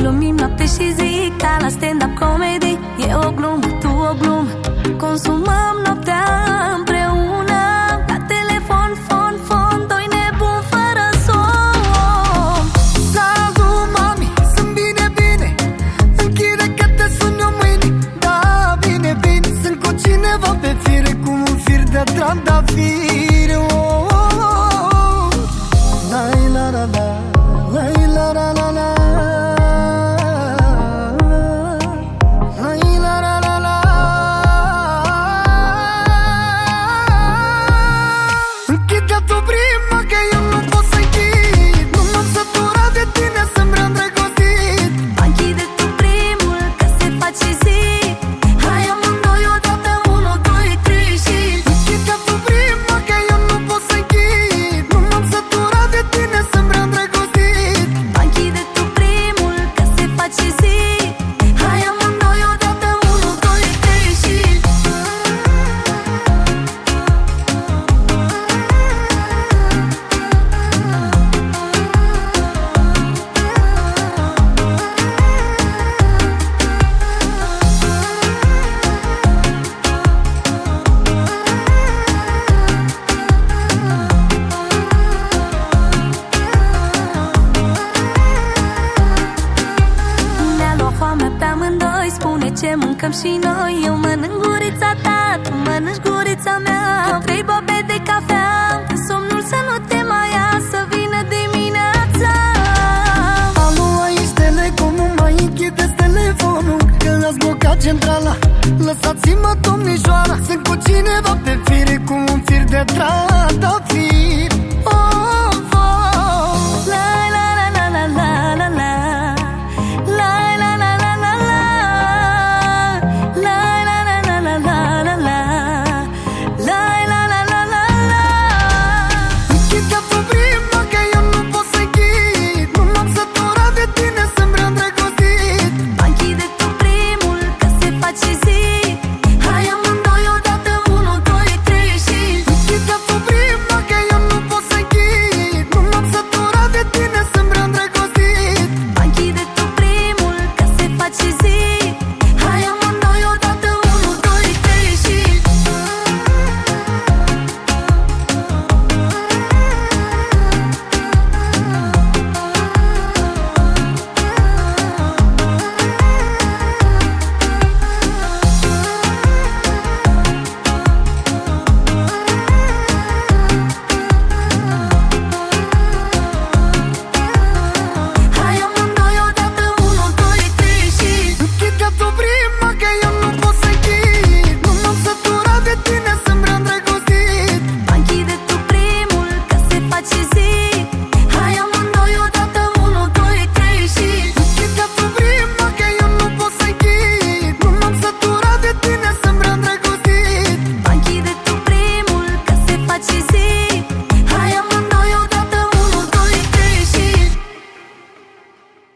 Glumim noapte și zi Ca la stand-up comedy. E o glumă, tu o glumă. Consumăm noaptea împreună. La telefon, fon, fon Doi nebuni fără somn. Salut, mami, sunt bine, bine. Închide că te sun eu mâine Da, bine, bine. Sunt cu cineva pe fire Cu un fir de trandafiri ce mâncăm și noi? Eu mănânc gurița ta Tu mănânci gurița mea. Cu trei bobe de cafea În somnul să nu te mai ia Să vină dimineața. Alo, aici Telecom, nu mai închideți telefonul Că ați blocat centrala. Lăsați-mă, domnișoara Sunt cu cineva pe fire Cu un fir de trandafiri